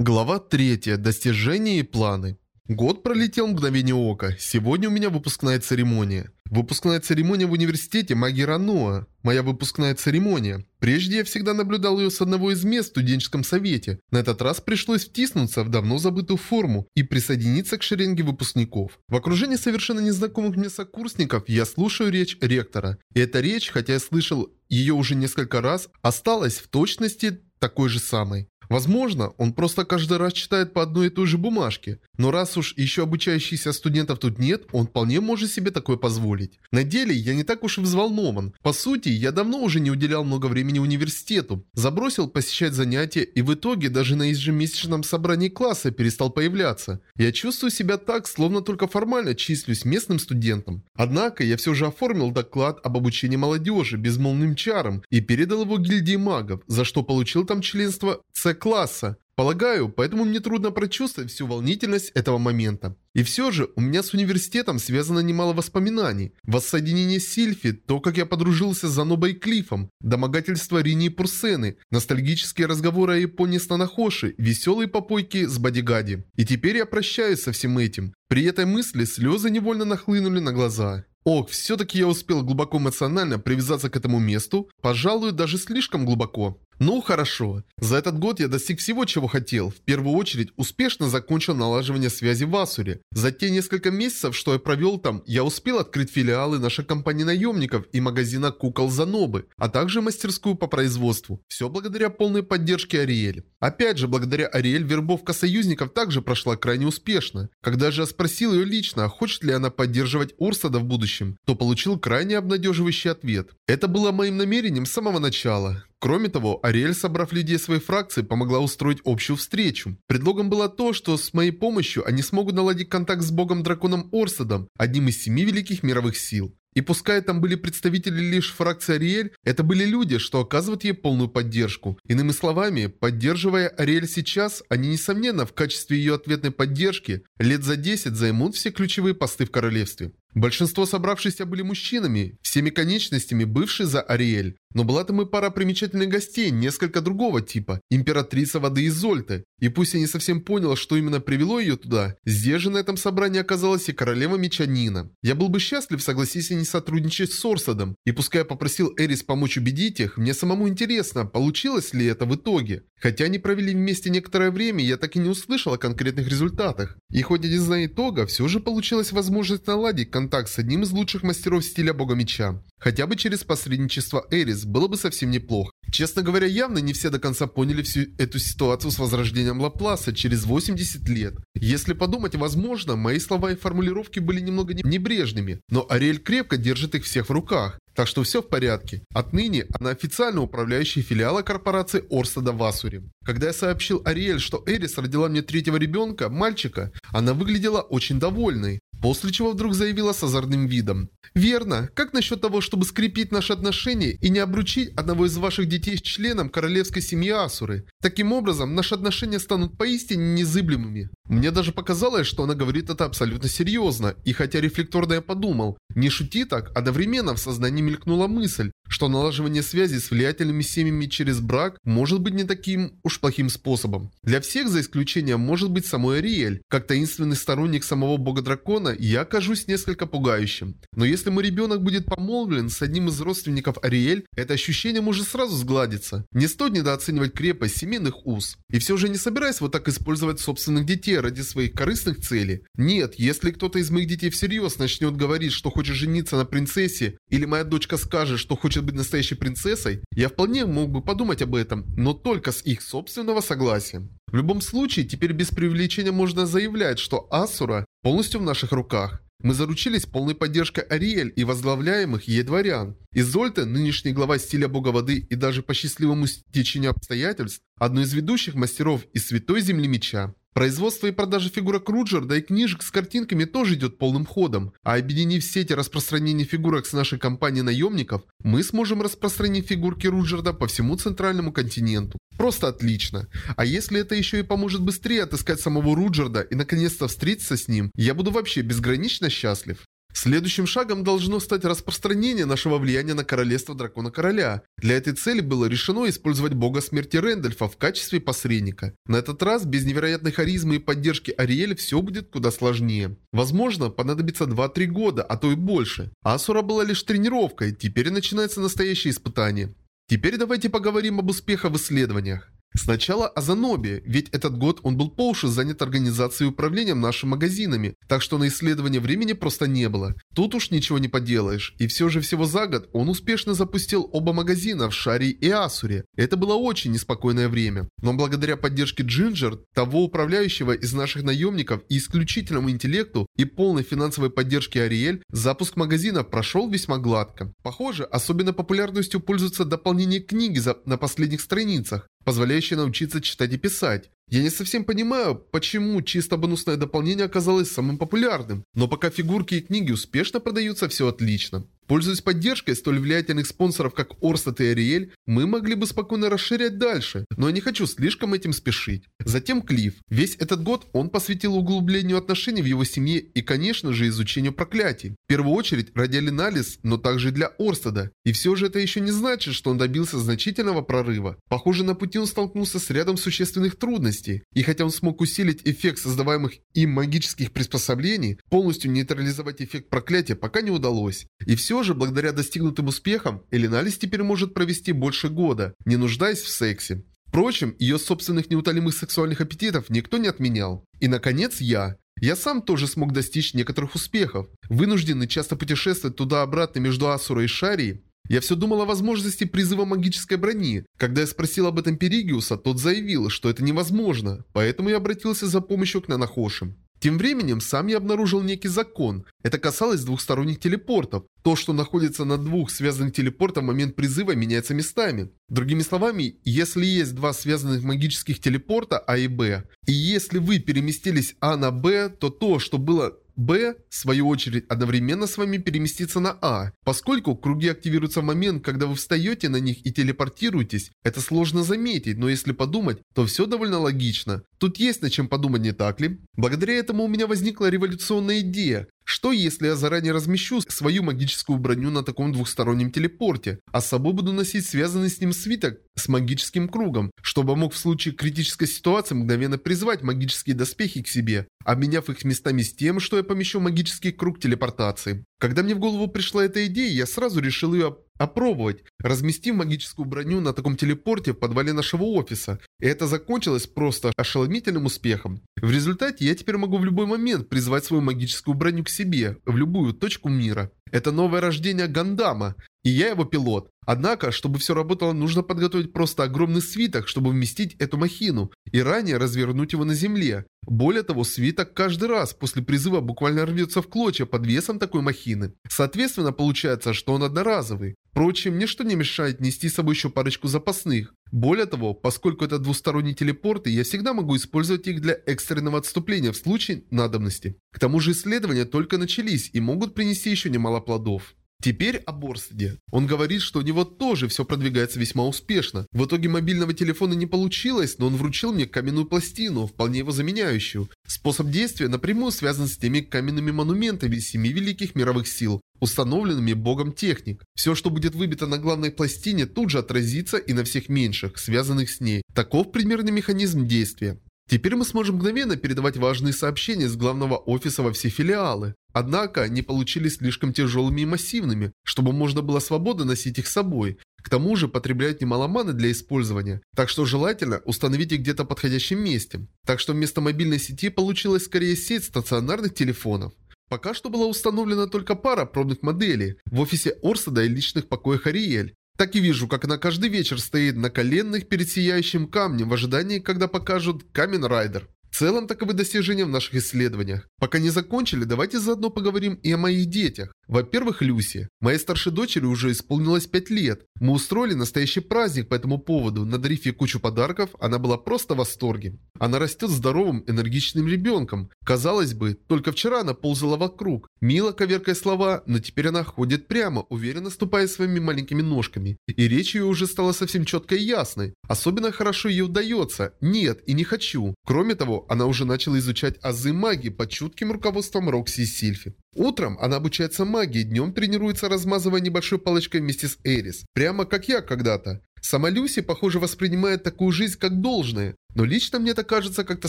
Глава 3. Достижения и планы. Год пролетел в мгновение ока. Сегодня у меня выпускная церемония. Выпускная церемония в университете магии Рануа. Моя выпускная церемония. Прежде я всегда наблюдал ее с одного из мест в студенческом совете. На этот раз пришлось втиснуться в давно забытую форму и присоединиться к шеренге выпускников. В окружении совершенно незнакомых мне сокурсников я слушаю речь ректора. И эта речь, хотя я слышал ее уже несколько раз, осталась в точности такой же самой. Возможно, он просто каждый раз читает по одной и той же бумажке. Но раз уж еще обучающихся студентов тут нет, он вполне может себе такое позволить. На деле я не так уж и взволнован. По сути, я давно уже не уделял много времени университету. Забросил посещать занятия и в итоге даже на ежемесячном собрании класса перестал появляться. Я чувствую себя так, словно только формально числюсь местным студентом. Однако я все же оформил доклад об обучении молодежи безмолвным чаром и передал его гильдии магов, за что получил там членство С-класса. Полагаю, поэтому мне трудно прочувствовать всю волнительность этого момента. И все же, у меня с университетом связано немало воспоминаний. Воссоединение Сильфи, то, как я подружился с Занобой и Клифом, домогательство Рини и Пурсены, ностальгические разговоры о Японии с Нанахоши, веселые попойки с Бодигади. И теперь я прощаюсь со всем этим. При этой мысли слезы невольно нахлынули на глаза. Ох, все-таки я успел глубоко эмоционально привязаться к этому месту, пожалуй, даже слишком глубоко. Ну хорошо. За этот год я достиг всего, чего хотел. В первую очередь, успешно закончил налаживание связи в Асуре. За те несколько месяцев, что я провел там, я успел открыть филиалы нашей компании наемников и магазина кукол Занобы, а также мастерскую по производству. Все благодаря полной поддержке Ариэль. Опять же, благодаря Ариэль вербовка союзников также прошла крайне успешно. Когда же я спросил ее лично, хочет ли она поддерживать Урсада в будущем, то получил крайне обнадеживающий ответ. Это было моим намерением с самого начала. Кроме того, Ариэль, собрав людей своей фракции, помогла устроить общую встречу. Предлогом было то, что с моей помощью они смогут наладить контакт с богом-драконом Орсадом, одним из семи великих мировых сил. И пускай там были представители лишь фракции Ариэль, это были люди, что оказывают ей полную поддержку. Иными словами, поддерживая Ариэль сейчас, они, несомненно, в качестве ее ответной поддержки лет за 10 займут все ключевые посты в королевстве. Большинство собравшихся были мужчинами, всеми конечностями бывшие за Ариэль. Но была там и пара примечательных гостей, несколько другого типа. Императрица воды Изольты. И пусть я не совсем понял, что именно привело ее туда, здесь же на этом собрании оказалась и королева Мечанина. Я был бы счастлив, согласись, и не сотрудничать с Орсадом. И пускай я попросил Эрис помочь убедить их, мне самому интересно, получилось ли это в итоге. Хотя они провели вместе некоторое время, я так и не услышал о конкретных результатах. И хоть я не знаю итога, все же получилась возможность наладить контакт с одним из лучших мастеров стиля бога меча хотя бы через посредничество Эрис, было бы совсем неплохо. Честно говоря, явно не все до конца поняли всю эту ситуацию с возрождением Лапласа через 80 лет. Если подумать, возможно, мои слова и формулировки были немного небрежными, но Ариэль крепко держит их всех в руках. Так что все в порядке. Отныне она официально управляющая филиала корпорации Орстада Васури. Когда я сообщил Ариэль, что Эрис родила мне третьего ребенка, мальчика, она выглядела очень довольной. После чего вдруг заявила с озорным видом. «Верно. Как насчет того, чтобы скрепить наши отношения и не обручить одного из ваших детей с членом королевской семьи Асуры? Таким образом, наши отношения станут поистине незыблемыми». Мне даже показалось, что она говорит это абсолютно серьезно, и хотя рефлекторно я подумал, не шути так, одновременно в сознании мелькнула мысль, что налаживание связи с влиятельными семьями через брак может быть не таким уж плохим способом. Для всех, за исключением, может быть самой Ариэль. Как таинственный сторонник самого бога-дракона, я кажусь несколько пугающим. Но если мой ребенок будет помолвлен с одним из родственников Ариэль, это ощущение может сразу сгладиться. Не стоит недооценивать крепость семейных уз. И все же не собираюсь вот так использовать собственных детей, ради своих корыстных целей? Нет, если кто-то из моих детей всерьез начнет говорить, что хочет жениться на принцессе, или моя дочка скажет, что хочет быть настоящей принцессой, я вполне мог бы подумать об этом, но только с их собственного согласия. В любом случае, теперь без преувеличения можно заявлять, что Асура полностью в наших руках. Мы заручились полной поддержкой Ариэль и возглавляемых ей дворян. Изольте, нынешний глава стиля бога воды и даже по счастливому течению обстоятельств, одной из ведущих мастеров из Святой Земли Меча. Производство и продажа фигурок Руджер, да и книжек с картинками тоже идет полным ходом. А объединив все эти распространения фигурок с нашей компанией наемников, мы сможем распространить фигурки Руджерда по всему центральному континенту. Просто отлично. А если это еще и поможет быстрее отыскать самого Руджерда и наконец-то встретиться с ним, я буду вообще безгранично счастлив. Следующим шагом должно стать распространение нашего влияния на королевство Дракона Короля. Для этой цели было решено использовать бога смерти Рэндальфа в качестве посредника. На этот раз без невероятной харизмы и поддержки Ариэль все будет куда сложнее. Возможно, понадобится 2-3 года, а то и больше. Асура была лишь тренировкой, теперь начинается настоящее испытание. Теперь давайте поговорим об успехах в исследованиях. Сначала о Занобе, ведь этот год он был по уши занят организацией и управлением нашими магазинами, так что на исследование времени просто не было. Тут уж ничего не поделаешь, и все же всего за год он успешно запустил оба магазина в Шарии и Асуре. Это было очень неспокойное время. Но благодаря поддержке Джинджер, того управляющего из наших наемников и исключительному интеллекту и полной финансовой поддержке Ариэль, запуск магазина прошел весьма гладко. Похоже, особенно популярностью пользуются дополнение книги за... на последних страницах позволяющий научиться читать и писать. Я не совсем понимаю, почему чисто бонусное дополнение оказалось самым популярным, но пока фигурки и книги успешно продаются, все отлично. Пользуясь поддержкой столь влиятельных спонсоров, как Орстад и Ариэль, мы могли бы спокойно расширять дальше, но я не хочу слишком этим спешить. Затем Клифф. Весь этот год он посвятил углублению отношений в его семье и, конечно же, изучению проклятий. В первую очередь ради Алиналис, но также для Орстада. И все же это еще не значит, что он добился значительного прорыва. Похоже, на пути он столкнулся с рядом существенных трудностей. И хотя он смог усилить эффект создаваемых им магических приспособлений, полностью нейтрализовать эффект проклятия пока не удалось. И все все же, благодаря достигнутым успехам, Элиналис теперь может провести больше года, не нуждаясь в сексе. Впрочем, ее собственных неутолимых сексуальных аппетитов никто не отменял. И, наконец, я. Я сам тоже смог достичь некоторых успехов. Вынужденный часто путешествовать туда-обратно между Асурой и Шарией, я все думал о возможности призыва магической брони. Когда я спросил об этом Перигиуса, тот заявил, что это невозможно, поэтому я обратился за помощью к Нанохошим. Тем временем сам я обнаружил некий закон. Это касалось двухсторонних телепортов. То, что находится на двух связанных телепортах в момент призыва меняется местами. Другими словами, если есть два связанных магических телепорта А и Б, и если вы переместились А на Б, то то, что было Б, в свою очередь, одновременно с вами переместится на А. Поскольку круги активируются в момент, когда вы встаете на них и телепортируетесь, это сложно заметить, но если подумать, то все довольно логично. Тут есть над чем подумать, не так ли? Благодаря этому у меня возникла революционная идея. Что если я заранее размещу свою магическую броню на таком двухстороннем телепорте, а с собой буду носить связанный с ним свиток с магическим кругом, чтобы мог в случае критической ситуации мгновенно призвать магические доспехи к себе, обменяв их местами с тем, что я помещу магический круг телепортации. Когда мне в голову пришла эта идея, я сразу решил ее опробовать. Разместив магическую броню на таком телепорте в подвале нашего офиса. И это закончилось просто ошеломительным успехом. В результате я теперь могу в любой момент призвать свою магическую броню к себе, в любую точку мира. Это новое рождение Гандама и я его пилот. Однако, чтобы все работало, нужно подготовить просто огромный свиток, чтобы вместить эту махину, и ранее развернуть его на земле. Более того, свиток каждый раз после призыва буквально рвется в клочья под весом такой махины. Соответственно, получается, что он одноразовый. Впрочем, ничто не мешает нести с собой еще парочку запасных. Более того, поскольку это двусторонние телепорты, я всегда могу использовать их для экстренного отступления в случае надобности. К тому же исследования только начались и могут принести еще немало плодов. Теперь о Борстеде. Он говорит, что у него тоже все продвигается весьма успешно. В итоге мобильного телефона не получилось, но он вручил мне каменную пластину, вполне его заменяющую. Способ действия напрямую связан с теми каменными монументами семи великих мировых сил, установленными богом техник. Все, что будет выбито на главной пластине, тут же отразится и на всех меньших, связанных с ней. Таков примерный механизм действия. Теперь мы сможем мгновенно передавать важные сообщения с главного офиса во все филиалы. Однако, они получились слишком тяжелыми и массивными, чтобы можно было свободно носить их с собой. К тому же, потребляют немало маны для использования, так что желательно установить их где-то подходящем месте. Так что вместо мобильной сети получилась скорее сеть стационарных телефонов. Пока что была установлена только пара пробных моделей в офисе Орсада и личных покоях Ариэль. Так и вижу, как она каждый вечер стоит на коленных перед сияющим камнем в ожидании, когда покажут Камен Райдер целом таковы достижения в наших исследованиях. Пока не закончили, давайте заодно поговорим и о моих детях. Во-первых, Люси. Моей старшей дочери уже исполнилось 5 лет. Мы устроили настоящий праздник по этому поводу, надарив ей кучу подарков, она была просто в восторге. Она растет здоровым, энергичным ребенком. Казалось бы, только вчера она ползала вокруг, мило коверкая слова, но теперь она ходит прямо, уверенно ступая своими маленькими ножками. И речь ее уже стала совсем четкой и ясной. Особенно хорошо ей удается. Нет, и не хочу. Кроме того, она уже начала изучать азы магии под чутким руководством Рокси и Сильфи. Утром она обучается магии, днем тренируется, размазывая небольшой палочкой вместе с Эрис. Прямо как я когда-то. Сама Люси, похоже, воспринимает такую жизнь как должное. Но лично мне это кажется как-то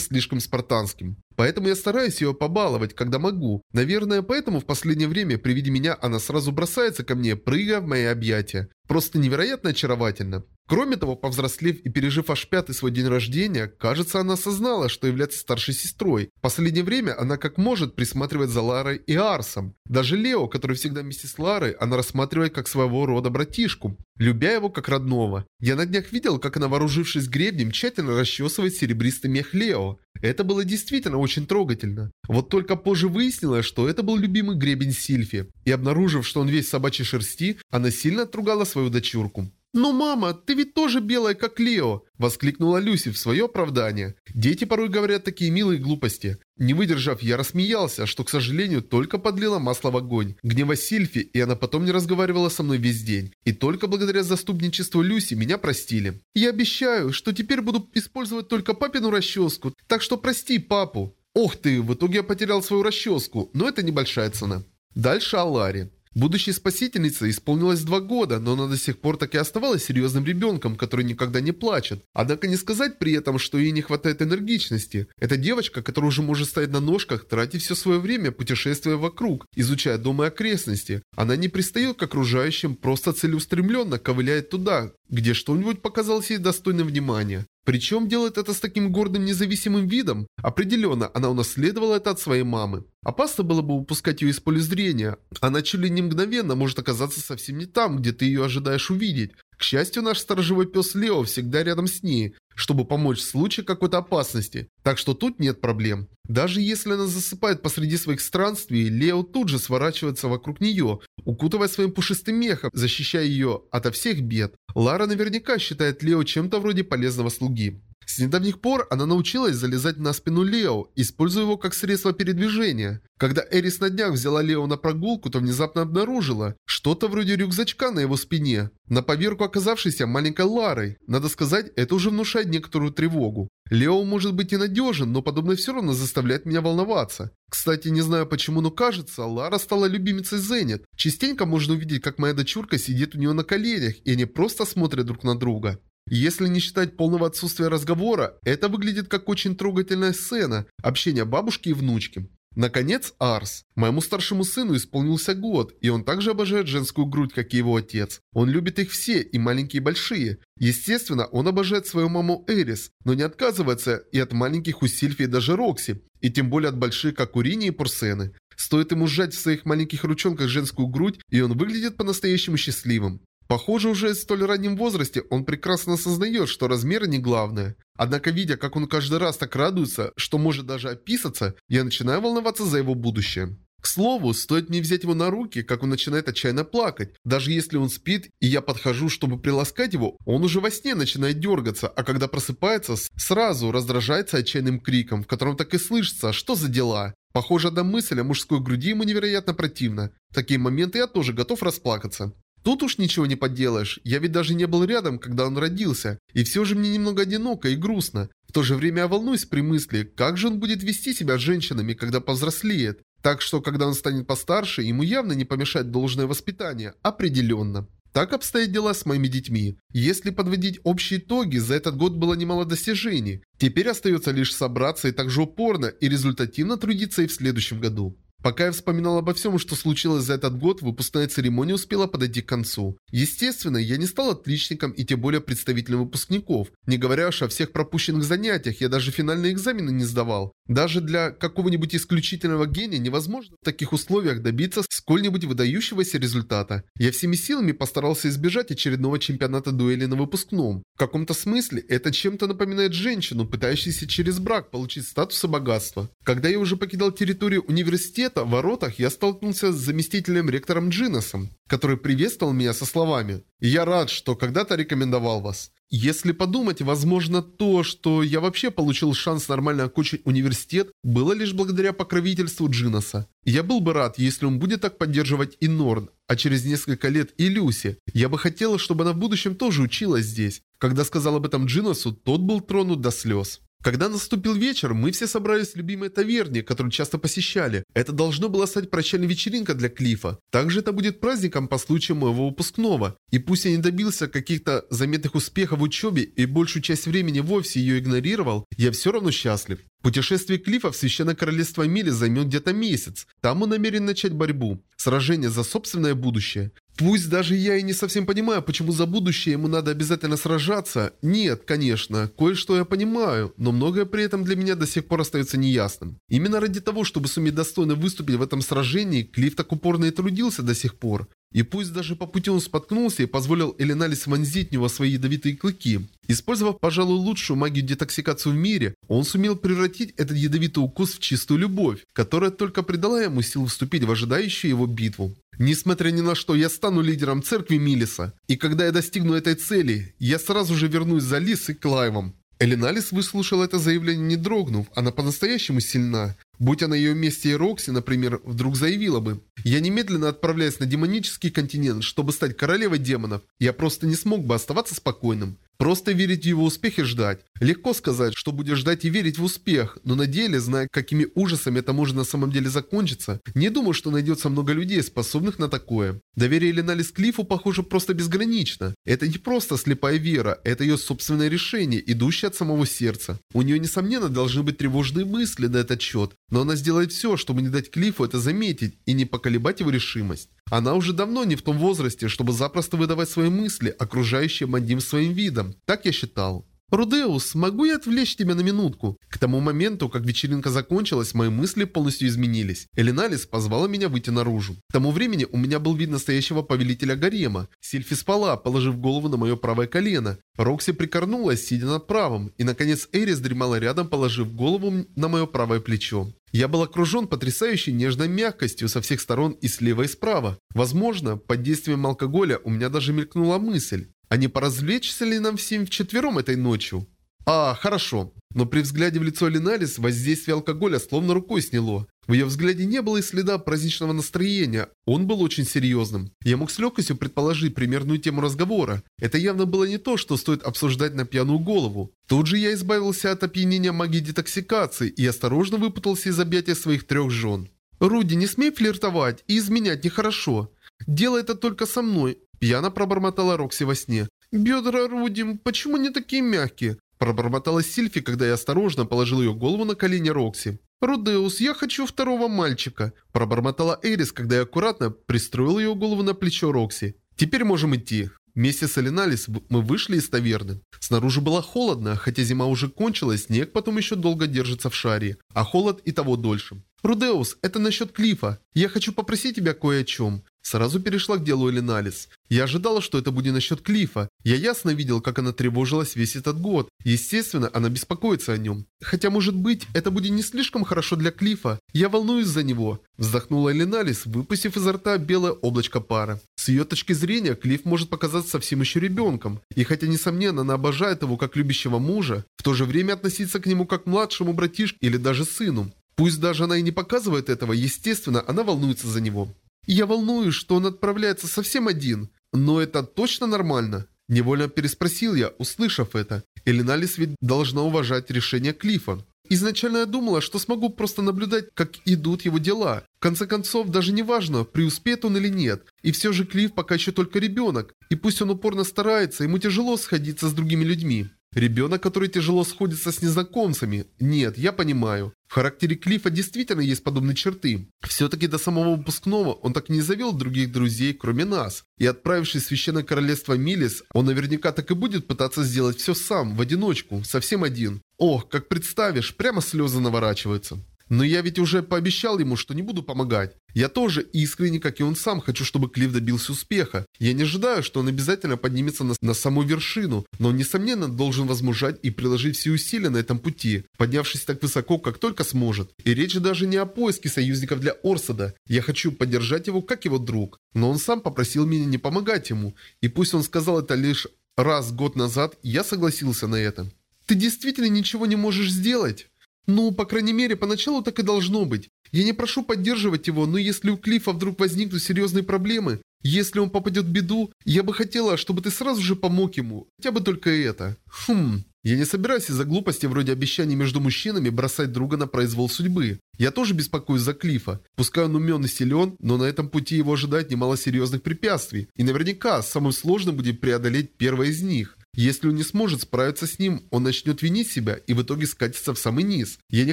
слишком спартанским. Поэтому я стараюсь ее побаловать, когда могу. Наверное, поэтому в последнее время при виде меня она сразу бросается ко мне, прыгая в мои объятия. Просто невероятно очаровательно. Кроме того, повзрослев и пережив аж пятый свой день рождения, кажется, она осознала, что является старшей сестрой. В последнее время она как может присматривать за Ларой и Арсом. Даже Лео, который всегда вместе с Ларой, она рассматривает как своего рода братишку, любя его как родного. Я на днях видел, как она, вооружившись гребнем, тщательно расчесывает причесывать серебристый мех Лео. Это было действительно очень трогательно. Вот только позже выяснилось, что это был любимый гребень Сильфи. И обнаружив, что он весь в собачьей шерсти, она сильно отругала свою дочурку. «Но, мама, ты ведь тоже белая, как Лео!» – воскликнула Люси в свое оправдание. Дети порой говорят такие милые глупости. Не выдержав, я рассмеялся, что, к сожалению, только подлила масло в огонь. Гнева Сильфи, и она потом не разговаривала со мной весь день. И только благодаря заступничеству Люси меня простили. «Я обещаю, что теперь буду использовать только папину расческу, так что прости папу!» Ох ты, в итоге я потерял свою расческу, но это небольшая цена. Дальше Алари. Будущей спасительнице исполнилось два года, но она до сих пор так и оставалась серьезным ребенком, который никогда не плачет. Однако не сказать при этом, что ей не хватает энергичности. Это девочка, которая уже может стоять на ножках, тратить все свое время, путешествуя вокруг, изучая дом и окрестности. Она не пристает к окружающим, просто целеустремленно ковыляет туда, где что-нибудь показалось ей достойным внимания. Причем делает это с таким гордым независимым видом. Определенно, она унаследовала это от своей мамы. Опасно было бы упускать ее из поля зрения. Она чуть ли не мгновенно может оказаться совсем не там, где ты ее ожидаешь увидеть. К счастью, наш сторожевой пес Лео всегда рядом с ней, чтобы помочь в случае какой-то опасности, так что тут нет проблем. Даже если она засыпает посреди своих странствий, Лео тут же сворачивается вокруг нее, укутывая своим пушистым мехом, защищая ее ото всех бед. Лара наверняка считает Лео чем-то вроде полезного слуги. С недавних пор она научилась залезать на спину Лео, используя его как средство передвижения. Когда Эрис на днях взяла Лео на прогулку, то внезапно обнаружила что-то вроде рюкзачка на его спине, на поверку оказавшейся маленькой Ларой. Надо сказать, это уже внушает некоторую тревогу. Лео может быть ненадежен, но подобное все равно заставляет меня волноваться. Кстати, не знаю почему, но кажется, Лара стала любимицей Зенит. Частенько можно увидеть, как моя дочурка сидит у нее на коленях, и они просто смотрят друг на друга. Если не считать полного отсутствия разговора, это выглядит как очень трогательная сцена общения бабушки и внучки. Наконец, Арс. Моему старшему сыну исполнился год, и он также обожает женскую грудь, как и его отец. Он любит их все, и маленькие, и большие. Естественно, он обожает свою маму Эрис, но не отказывается и от маленьких у Сильфи и даже Рокси, и тем более от больших, как у Рини и Пурсены. Стоит ему сжать в своих маленьких ручонках женскую грудь, и он выглядит по-настоящему счастливым. Похоже, уже в столь раннем возрасте он прекрасно осознает, что размеры не главное. Однако, видя, как он каждый раз так радуется, что может даже описаться, я начинаю волноваться за его будущее. К слову, стоит мне взять его на руки, как он начинает отчаянно плакать. Даже если он спит, и я подхожу, чтобы приласкать его, он уже во сне начинает дергаться, а когда просыпается, сразу раздражается отчаянным криком, в котором так и слышится «А «Что за дела?». Похоже, одна мысль о мужской груди ему невероятно противна. В такие моменты я тоже готов расплакаться. Тут уж ничего не поделаешь, я ведь даже не был рядом, когда он родился, и все же мне немного одиноко и грустно. В то же время я волнуюсь при мысли, как же он будет вести себя с женщинами, когда повзрослеет. Так что, когда он станет постарше, ему явно не помешает должное воспитание, определенно. Так обстоят дела с моими детьми. Если подводить общие итоги, за этот год было немало достижений. Теперь остается лишь собраться и также упорно и результативно трудиться и в следующем году. Пока я вспоминал обо всем, что случилось за этот год, выпускная церемония успела подойти к концу. Естественно, я не стал отличником и тем более представителем выпускников. Не говоря уж о всех пропущенных занятиях, я даже финальные экзамены не сдавал. Даже для какого-нибудь исключительного гения невозможно в таких условиях добиться сколь-нибудь выдающегося результата. Я всеми силами постарался избежать очередного чемпионата дуэли на выпускном. В каком-то смысле это чем-то напоминает женщину, пытающуюся через брак получить статус и богатство. Когда я уже покидал территорию университета, университета в воротах я столкнулся с заместителем ректором Джиносом, который приветствовал меня со словами «Я рад, что когда-то рекомендовал вас». Если подумать, возможно, то, что я вообще получил шанс нормально окончить университет, было лишь благодаря покровительству Джиноса. Я был бы рад, если он будет так поддерживать и Норн, а через несколько лет и Люси. Я бы хотела, чтобы она в будущем тоже училась здесь. Когда сказал об этом Джиносу, тот был тронут до слез. Когда наступил вечер, мы все собрались в любимой таверне, которую часто посещали. Это должно было стать прощальной вечеринкой для Клифа. Также это будет праздником по случаю моего выпускного. И пусть я не добился каких-то заметных успехов в учебе и большую часть времени вовсе ее игнорировал, я все равно счастлив. Путешествие Клифа в Священное Королевство Мили займет где-то месяц. Там он намерен начать борьбу, сражение за собственное будущее. Пусть даже я и не совсем понимаю, почему за будущее ему надо обязательно сражаться. Нет, конечно, кое-что я понимаю, но многое при этом для меня до сих пор остается неясным. Именно ради того, чтобы суметь достойно выступить в этом сражении, Клифф так упорно и трудился до сих пор. И пусть даже по пути он споткнулся и позволил Элиналис вонзить в него свои ядовитые клыки. Использовав, пожалуй, лучшую магию детоксикацию в мире, он сумел превратить этот ядовитый укус в чистую любовь, которая только придала ему сил вступить в ожидающую его битву. Несмотря ни на что, я стану лидером церкви Милиса. И когда я достигну этой цели, я сразу же вернусь за Лис и Клайвом. Элиналис выслушала это заявление не дрогнув, она по-настоящему сильна. Будь она на ее месте и Рокси, например, вдруг заявила бы, «Я немедленно отправляюсь на демонический континент, чтобы стать королевой демонов. Я просто не смог бы оставаться спокойным. Просто верить в его успех и ждать. Легко сказать, что будешь ждать и верить в успех, но на деле, зная, какими ужасами это может на самом деле закончиться, не думаю, что найдется много людей, способных на такое. Доверие Ленали Склифу, похоже, просто безгранично. Это не просто слепая вера, это ее собственное решение, идущее от самого сердца. У нее, несомненно, должны быть тревожные мысли на этот счет, но она сделает все, чтобы не дать Клиффу это заметить и не поколебать его решимость. Она уже давно не в том возрасте, чтобы запросто выдавать свои мысли, окружающие Мандим своим видом. Так я считал. «Рудеус, могу я отвлечь тебя на минутку?» К тому моменту, как вечеринка закончилась, мои мысли полностью изменились. Элиналис позвала меня выйти наружу. К тому времени у меня был вид настоящего повелителя гарема. Сильфи спала, положив голову на мое правое колено. Рокси прикорнулась, сидя над правым. И, наконец, Эрис дремала рядом, положив голову на мое правое плечо. Я был окружен потрясающей нежной мягкостью со всех сторон и слева и справа. Возможно, под действием алкоголя у меня даже мелькнула мысль. А не поразвлечься ли нам всем вчетвером этой ночью? А, хорошо. Но при взгляде в лицо Элиналис воздействие алкоголя словно рукой сняло. В ее взгляде не было и следа праздничного настроения, он был очень серьезным. Я мог с легкостью предположить примерную тему разговора. Это явно было не то, что стоит обсуждать на пьяную голову. Тут же я избавился от опьянения магией детоксикации и осторожно выпутался из объятия своих трех жен. «Руди, не смей флиртовать и изменять нехорошо. Делай это только со мной. Пьяно пробормотала Рокси во сне. «Бедра Руди, почему они такие мягкие?» Пробормотала Сильфи, когда я осторожно положил ее голову на колени Рокси. «Рудеус, я хочу второго мальчика!» Пробормотала Эрис, когда я аккуратно пристроил ее голову на плечо Рокси. «Теперь можем идти». Вместе с Элиналис мы вышли из таверны. Снаружи было холодно, хотя зима уже кончилась, снег потом еще долго держится в шаре, а холод и того дольше. «Рудеус, это насчет Клифа. Я хочу попросить тебя кое о чем. Сразу перешла к делу Элиналис. Я ожидала, что это будет насчет Клифа. Я ясно видел, как она тревожилась весь этот год. Естественно, она беспокоится о нем. Хотя, может быть, это будет не слишком хорошо для Клифа. Я волнуюсь за него. Вздохнула Элиналис, выпустив изо рта белое облачко пара. С ее точки зрения, Клиф может показаться совсем еще ребенком. И хотя, несомненно, она обожает его как любящего мужа, в то же время относиться к нему как к младшему братишке или даже сыну. Пусть даже она и не показывает этого, естественно, она волнуется за него. Я волнуюсь, что он отправляется совсем один. Но это точно нормально?» Невольно переспросил я, услышав это. Элиналис ведь должна уважать решение Клиффа. Изначально я думала, что смогу просто наблюдать, как идут его дела. В конце концов, даже не важно, преуспеет он или нет. И все же Клифф пока еще только ребенок. И пусть он упорно старается, ему тяжело сходиться с другими людьми. Ребенок, который тяжело сходится с незнакомцами. Нет, я понимаю. В характере Клифа действительно есть подобные черты. Все-таки до самого выпускного он так и не завел других друзей, кроме нас. И отправившись в Священное Королевство Милис, он наверняка так и будет пытаться сделать все сам, в одиночку, совсем один. Ох, как представишь, прямо слезы наворачиваются. Но я ведь уже пообещал ему, что не буду помогать. Я тоже искренне, как и он сам, хочу, чтобы Клифф добился успеха. Я не ожидаю, что он обязательно поднимется на, на саму вершину, но он, несомненно, должен возмужать и приложить все усилия на этом пути, поднявшись так высоко, как только сможет. И речь даже не о поиске союзников для Орсада. Я хочу поддержать его, как его друг. Но он сам попросил меня не помогать ему. И пусть он сказал это лишь раз год назад, я согласился на это. «Ты действительно ничего не можешь сделать?» Ну, по крайней мере, поначалу так и должно быть. Я не прошу поддерживать его, но если у Клифа вдруг возникнут серьезные проблемы, если он попадет в беду, я бы хотела, чтобы ты сразу же помог ему. Хотя бы только это. Хм. Я не собираюсь из-за глупости вроде обещаний между мужчинами бросать друга на произвол судьбы. Я тоже беспокоюсь за Клифа. Пускай он умен и силен, но на этом пути его ожидает немало серьезных препятствий. И наверняка самым сложным будет преодолеть первое из них. Если он не сможет справиться с ним, он начнет винить себя и в итоге скатится в самый низ. Я не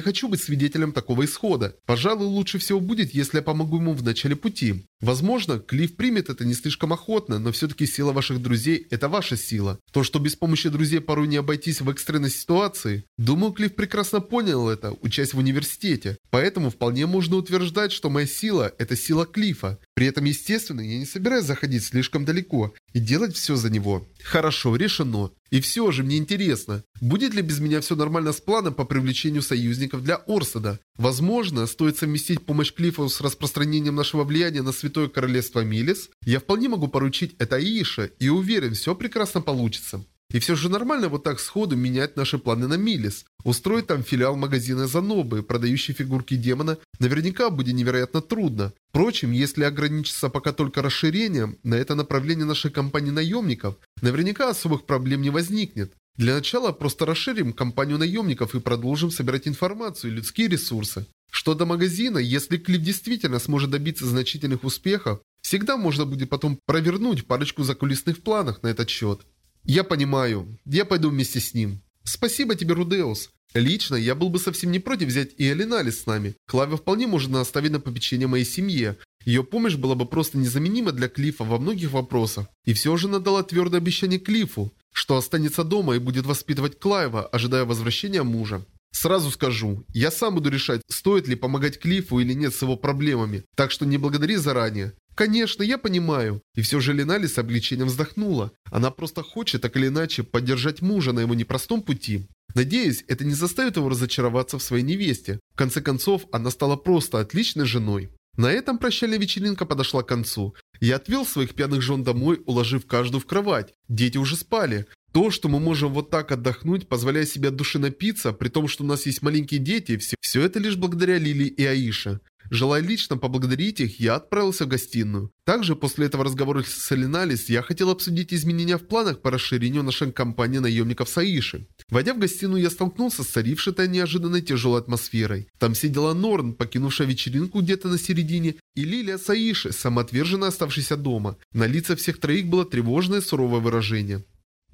хочу быть свидетелем такого исхода. Пожалуй, лучше всего будет, если я помогу ему в начале пути. Возможно, Клифф примет это не слишком охотно, но все-таки сила ваших друзей – это ваша сила. То, что без помощи друзей порой не обойтись в экстренной ситуации, думаю, Клифф прекрасно понял это, учась в университете. Поэтому вполне можно утверждать, что моя сила – это сила Клиффа. При этом, естественно, я не собираюсь заходить слишком далеко и делать все за него. Хорошо, решено. И все же мне интересно, будет ли без меня все нормально с планом по привлечению союзников для Орсада? Возможно, стоит совместить помощь Клиффу с распространением нашего влияния на Святое Королевство Милис? Я вполне могу поручить это Аише и уверен, все прекрасно получится. И все же нормально вот так сходу менять наши планы на Милис. Устроить там филиал магазина Занобы, продающий фигурки демона, наверняка будет невероятно трудно. Впрочем, если ограничиться пока только расширением на это направление нашей компании наемников, наверняка особых проблем не возникнет. Для начала просто расширим компанию наемников и продолжим собирать информацию и людские ресурсы. Что до магазина, если Клип действительно сможет добиться значительных успехов, всегда можно будет потом провернуть парочку закулисных планов на этот счет. Я понимаю. Я пойду вместе с ним. Спасибо тебе, Рудеус. Лично я был бы совсем не против взять и Элиналис с нами. Клаве вполне можно оставить на попечение моей семье. Ее помощь была бы просто незаменима для Клифа во многих вопросах. И все же она дала твердое обещание Клифу, что останется дома и будет воспитывать Клайва, ожидая возвращения мужа. Сразу скажу, я сам буду решать, стоит ли помогать Клифу или нет с его проблемами, так что не благодари заранее. «Конечно, я понимаю». И все же Ленали с облегчением вздохнула. Она просто хочет так или иначе поддержать мужа на его непростом пути. Надеюсь, это не заставит его разочароваться в своей невесте. В конце концов, она стала просто отличной женой. На этом прощальная вечеринка подошла к концу. Я отвел своих пьяных жен домой, уложив каждую в кровать. Дети уже спали. То, что мы можем вот так отдохнуть, позволяя себе от души напиться, при том, что у нас есть маленькие дети, все, все это лишь благодаря Лили и Аише. Желая лично поблагодарить их, я отправился в гостиную. Также после этого разговора с Элиналис я хотел обсудить изменения в планах по расширению нашей компании наемников Саиши. Войдя в гостиную, я столкнулся с царившей там неожиданной тяжелой атмосферой. Там сидела Норн, покинувшая вечеринку где-то на середине, и Лилия Саиши, самоотверженно оставшаяся дома. На лица всех троих было тревожное суровое выражение.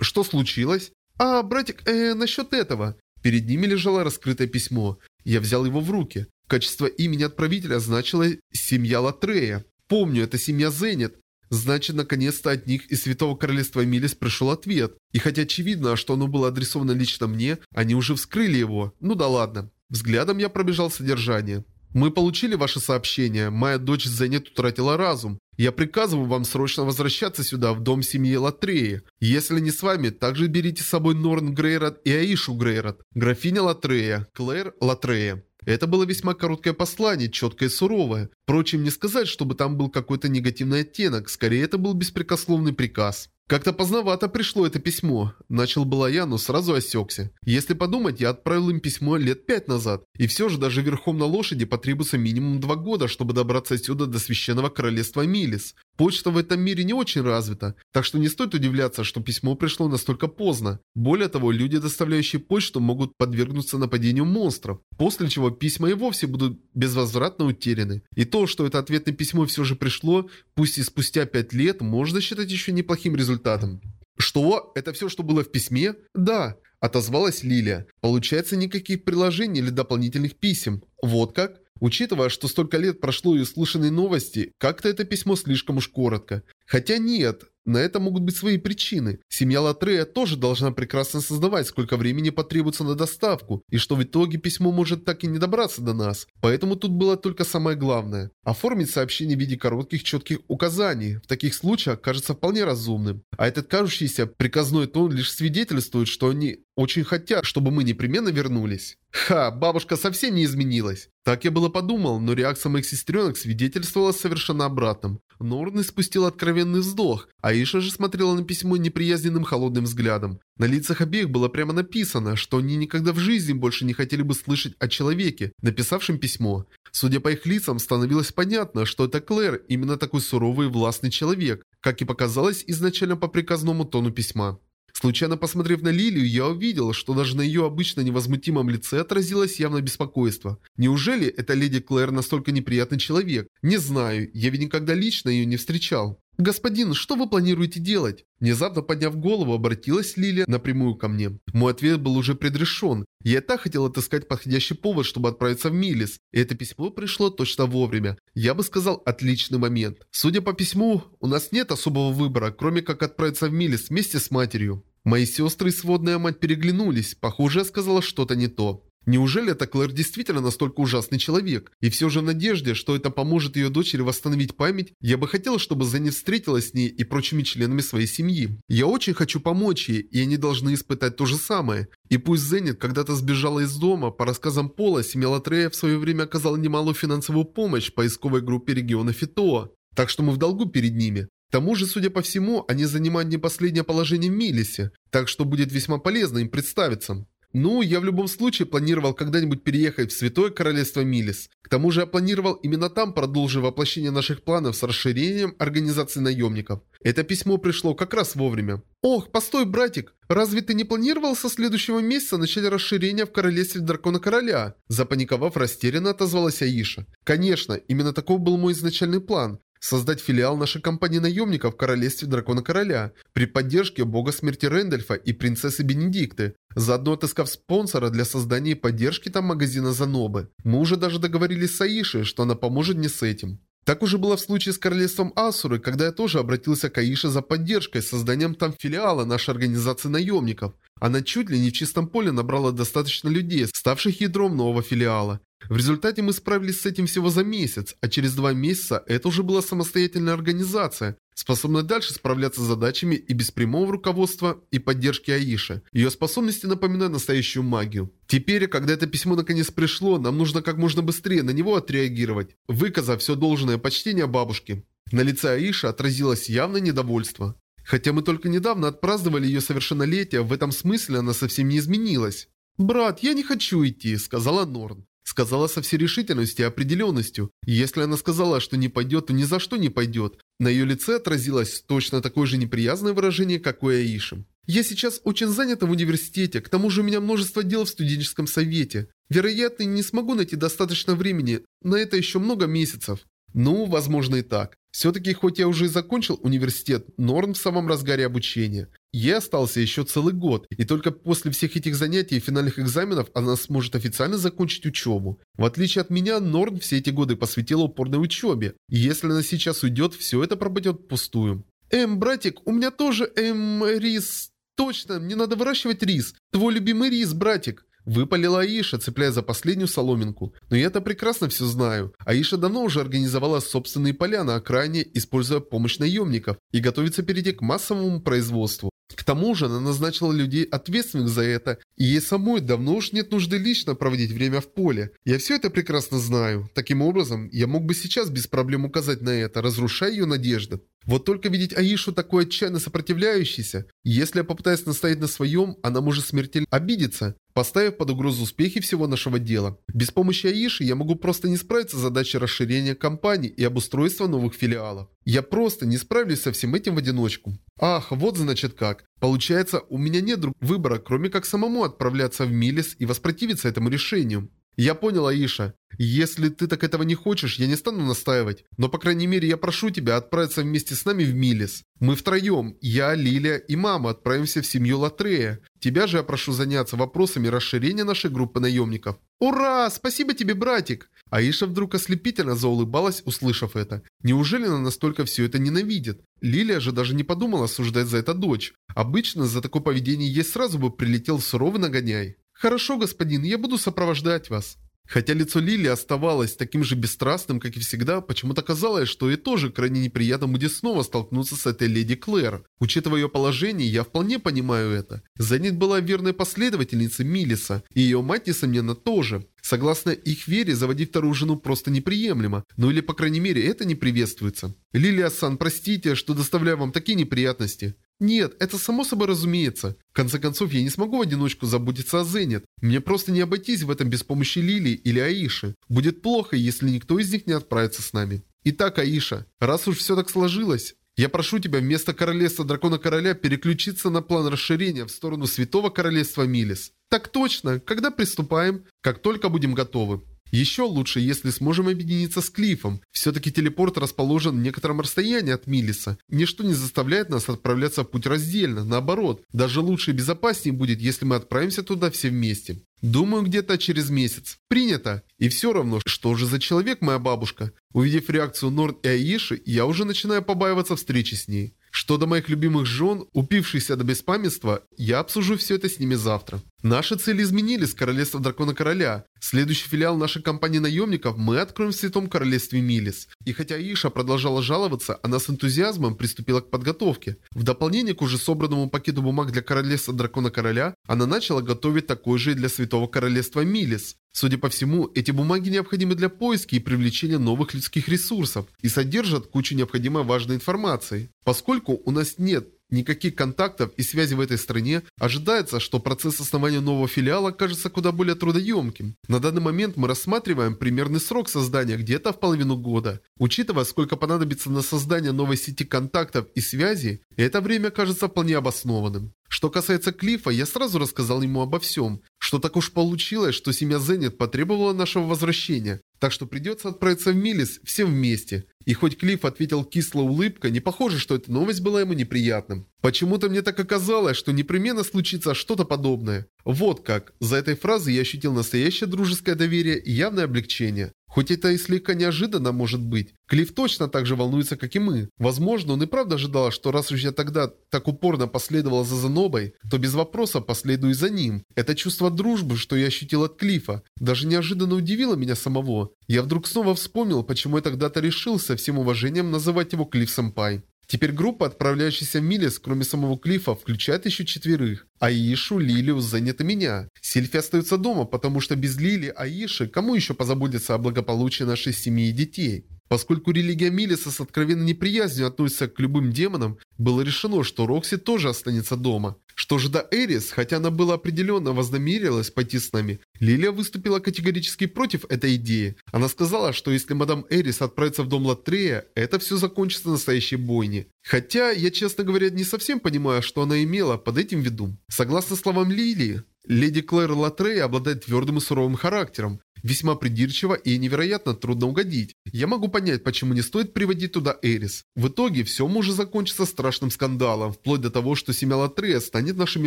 Что случилось? А, братик, э, насчет этого. Перед ними лежало раскрытое письмо. Я взял его в руки. Качество имени отправителя значило «семья Латрея». Помню, это семья Зенит. Значит, наконец-то от них из Святого Королевства Эмилис пришел ответ. И хотя очевидно, что оно было адресовано лично мне, они уже вскрыли его. Ну да ладно. Взглядом я пробежал содержание. Мы получили ваше сообщение. Моя дочь Зенит утратила разум. Я приказываю вам срочно возвращаться сюда, в дом семьи Латреи. Если не с вами, также берите с собой Норн Грейрот и Аишу Грейрот, графиня Латрея, Клэр Латрея. Это было весьма короткое послание, четкое и суровое. Впрочем, не сказать, чтобы там был какой-то негативный оттенок, скорее это был беспрекословный приказ. Как-то поздновато пришло это письмо. Начал было я, но сразу осекся. Если подумать, я отправил им письмо лет пять назад. И все же даже верхом на лошади потребуется минимум два года, чтобы добраться сюда до священного королевства Милис. Почта в этом мире не очень развита, так что не стоит удивляться, что письмо пришло настолько поздно. Более того, люди, доставляющие почту, могут подвергнуться нападению монстров, после чего письма и вовсе будут безвозвратно утеряны. И то, что это ответное письмо все же пришло, пусть и спустя пять лет, можно считать еще неплохим результатом. «Что? Это все, что было в письме?» «Да», — отозвалась Лилия. «Получается, никаких приложений или дополнительных писем. Вот как?» Учитывая, что столько лет прошло и услышаны новости, как-то это письмо слишком уж коротко. Хотя нет, на это могут быть свои причины. Семья Латрея тоже должна прекрасно создавать, сколько времени потребуется на доставку, и что в итоге письмо может так и не добраться до нас. Поэтому тут было только самое главное. Оформить сообщение в виде коротких четких указаний в таких случаях кажется вполне разумным. А этот кажущийся приказной тон лишь свидетельствует, что они очень хотят, чтобы мы непременно вернулись. Ха, бабушка совсем не изменилась. Так я было подумал, но реакция моих сестренок свидетельствовала совершенно обратным. Норн испустил откровенный вздох, а Иша же смотрела на письмо неприязненным холодным взглядом. На лицах обеих было прямо написано, что они никогда в жизни больше не хотели бы слышать о человеке, написавшем письмо. Судя по их лицам, становилось понятно, что это Клэр, именно такой суровый и властный человек, как и показалось изначально по приказному тону письма. Случайно посмотрев на Лилию, я увидел, что даже на ее обычно невозмутимом лице отразилось явно беспокойство. Неужели эта леди Клэр настолько неприятный человек? Не знаю, я ведь никогда лично ее не встречал. «Господин, что вы планируете делать?» Внезапно подняв голову, обратилась Лилия напрямую ко мне. Мой ответ был уже предрешен. Я и так хотел отыскать подходящий повод, чтобы отправиться в Милис. И это письмо пришло точно вовремя. Я бы сказал, отличный момент. Судя по письму, у нас нет особого выбора, кроме как отправиться в Милис вместе с матерью. Мои сестры и сводная мать переглянулись. Похоже, я сказала что-то не то. Неужели эта Клэр действительно настолько ужасный человек? И все же в надежде, что это поможет ее дочери восстановить память, я бы хотел, чтобы Зенни встретилась с ней и прочими членами своей семьи. Я очень хочу помочь ей, и они должны испытать то же самое. И пусть Зенит когда-то сбежала из дома, по рассказам Пола, семья Трея в свое время оказала немалую финансовую помощь поисковой группе региона Фитоа. Так что мы в долгу перед ними. К тому же, судя по всему, они занимают не последнее положение в Милисе, так что будет весьма полезно им представиться. Ну, я в любом случае планировал когда-нибудь переехать в Святое Королевство Милис. К тому же я планировал именно там продолжить воплощение наших планов с расширением организации наемников. Это письмо пришло как раз вовремя. Ох, постой, братик, разве ты не планировал со следующего месяца начать расширение в Королевстве Дракона Короля? Запаниковав растерянно отозвалась Аиша. Конечно, именно таков был мой изначальный план создать филиал нашей компании наемников в Королевстве Дракона Короля при поддержке бога смерти Рэндольфа и принцессы Бенедикты, заодно отыскав спонсора для создания и поддержки там магазина Занобы. Мы уже даже договорились с Аишей, что она поможет мне с этим. Так уже было в случае с королевством Асуры, когда я тоже обратился к Аише за поддержкой с созданием там филиала нашей организации наемников. Она чуть ли не в чистом поле набрала достаточно людей, ставших ядром нового филиала. В результате мы справились с этим всего за месяц, а через два месяца это уже была самостоятельная организация, способная дальше справляться с задачами и без прямого руководства и поддержки Аиши. Ее способности напоминают настоящую магию. Теперь, когда это письмо наконец пришло, нам нужно как можно быстрее на него отреагировать, выказав все должное почтение бабушке. На лице Аиши отразилось явное недовольство. Хотя мы только недавно отпраздновали ее совершеннолетие, в этом смысле она совсем не изменилась. «Брат, я не хочу идти», — сказала Норн. Сказала со всей решительностью и определенностью. Если она сказала, что не пойдет, то ни за что не пойдет. На ее лице отразилось точно такое же неприязное выражение, какое и Ишим. «Я сейчас очень занята в университете, к тому же у меня множество дел в студенческом совете. Вероятно, не смогу найти достаточно времени, на это еще много месяцев». «Ну, возможно и так. Все-таки, хоть я уже и закончил университет, Норн в самом разгаре обучения. Я остался еще целый год, и только после всех этих занятий и финальных экзаменов она сможет официально закончить учебу. В отличие от меня, Норн все эти годы посвятила упорной учебе, и если она сейчас уйдет, все это пропадет пустую. Эм, братик, у меня тоже, эм, рис... Точно, мне надо выращивать рис. Твой любимый рис, братик. Выпалила Аиша, цепляя за последнюю соломинку. Но я это прекрасно все знаю. Аиша давно уже организовала собственные поля на окраине, используя помощь наемников, и готовится перейти к массовому производству. К тому же она назначила людей ответственных за это, и ей самой давно уж нет нужды лично проводить время в поле. Я все это прекрасно знаю. Таким образом, я мог бы сейчас без проблем указать на это, разрушая ее надежды. Вот только видеть Аишу такой отчаянно сопротивляющейся. Если я попытаюсь настоять на своем, она может смертельно обидеться, поставив под угрозу успехи всего нашего дела. Без помощи Аиши я могу просто не справиться с задачей расширения компании и обустройства новых филиалов. Я просто не справлюсь со всем этим в одиночку. Ах, вот значит как. Получается, у меня нет выбора, кроме как самому отправляться в Милис и воспротивиться этому решению. «Я понял, Аиша. Если ты так этого не хочешь, я не стану настаивать. Но, по крайней мере, я прошу тебя отправиться вместе с нами в Милис. Мы втроем, я, Лилия и мама, отправимся в семью Латрея. Тебя же я прошу заняться вопросами расширения нашей группы наемников». «Ура! Спасибо тебе, братик!» Аиша вдруг ослепительно заулыбалась, услышав это. Неужели она настолько все это ненавидит? Лилия же даже не подумала осуждать за это дочь. Обычно за такое поведение ей сразу бы прилетел суровый нагоняй. «Хорошо, господин, я буду сопровождать вас». Хотя лицо Лили оставалось таким же бесстрастным, как и всегда, почему-то казалось, что и тоже крайне неприятно будет снова столкнуться с этой леди Клэр. Учитывая ее положение, я вполне понимаю это. Занят была верной последовательницей Милиса, и ее мать, несомненно, тоже. Согласно их вере, заводить вторую жену просто неприемлемо. Ну или, по крайней мере, это не приветствуется. Лилия-сан, простите, что доставляю вам такие неприятности. Нет, это само собой разумеется. В конце концов, я не смогу в одиночку заботиться о Зенит. Мне просто не обойтись в этом без помощи Лилии или Аиши. Будет плохо, если никто из них не отправится с нами. Итак, Аиша, раз уж все так сложилось, я прошу тебя вместо Королевства Дракона Короля переключиться на план расширения в сторону Святого Королевства Милис. Так точно, когда приступаем, как только будем готовы. Еще лучше, если сможем объединиться с Клифом. Все-таки телепорт расположен в некотором расстоянии от Милиса. Ничто не заставляет нас отправляться в путь раздельно, наоборот. Даже лучше и безопаснее будет, если мы отправимся туда все вместе. Думаю, где-то через месяц. Принято. И все равно, что же за человек моя бабушка? Увидев реакцию Норд и Аиши, я уже начинаю побаиваться встречи с ней. Что до моих любимых жен, упившихся до беспамятства, я обсужу все это с ними завтра. Наши цели изменились, Королевство Дракона Короля. Следующий филиал нашей компании наемников мы откроем в Святом Королевстве Милис. И хотя Иша продолжала жаловаться, она с энтузиазмом приступила к подготовке. В дополнение к уже собранному пакету бумаг для Королевства Дракона Короля, она начала готовить такой же и для Святого Королевства Милис. Судя по всему, эти бумаги необходимы для поиска и привлечения новых людских ресурсов и содержат кучу необходимой важной информации. Поскольку у нас нет Никаких контактов и связи в этой стране ожидается, что процесс основания нового филиала кажется куда более трудоемким. На данный момент мы рассматриваем примерный срок создания где-то в половину года. Учитывая, сколько понадобится на создание новой сети контактов и связи, это время кажется вполне обоснованным. Что касается Клифа, я сразу рассказал ему обо всем что так уж получилось, что семья Зенит потребовала нашего возвращения, так что придется отправиться в Милис всем вместе. И хоть Клифф ответил кисло улыбка, не похоже, что эта новость была ему неприятным. Почему-то мне так оказалось, что непременно случится что-то подобное. Вот как. За этой фразой я ощутил настоящее дружеское доверие и явное облегчение. Хоть это и слегка неожиданно может быть, Клифф точно так же волнуется, как и мы. Возможно, он и правда ожидал, что раз уж я тогда так упорно последовала за Занобой, то без вопроса последую за ним. Это чувство дружбы, что я ощутил от Клифа, даже неожиданно удивило меня самого. Я вдруг снова вспомнил, почему я тогда-то решил со всем уважением называть его Клифф Сэмпай. Теперь группа, отправляющаяся в Милес, кроме самого Клифа, включает еще четверых. Аишу, Лилию, Зенит и меня. Сильфи остается дома, потому что без Лили, Аиши, кому еще позаботиться о благополучии нашей семьи и детей? Поскольку религия Милеса с откровенной неприязнью относится к любым демонам, было решено, что Рокси тоже останется дома. Что же до Эрис, хотя она была определенно вознамерилась пойти с нами, Лилия выступила категорически против этой идеи. Она сказала, что если мадам Эрис отправится в дом Латрея, это все закончится настоящей бойней. Хотя, я, честно говоря, не совсем понимаю, что она имела под этим в виду. Согласно словам Лилии, леди Клэр Латрея обладает твердым и суровым характером весьма придирчиво и невероятно трудно угодить. Я могу понять, почему не стоит приводить туда Эрис. В итоге все может закончиться страшным скандалом, вплоть до того, что семья Латрея станет нашими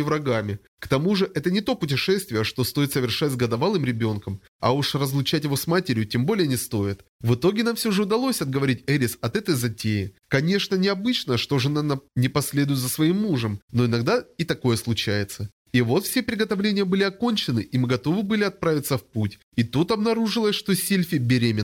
врагами. К тому же, это не то путешествие, что стоит совершать с годовалым ребенком, а уж разлучать его с матерью тем более не стоит. В итоге нам все же удалось отговорить Эрис от этой затеи. Конечно, необычно, что жена не последует за своим мужем, но иногда и такое случается. И вот все приготовления были окончены, и мы готовы были отправиться в путь. И тут обнаружилось, что Сильфи беременна.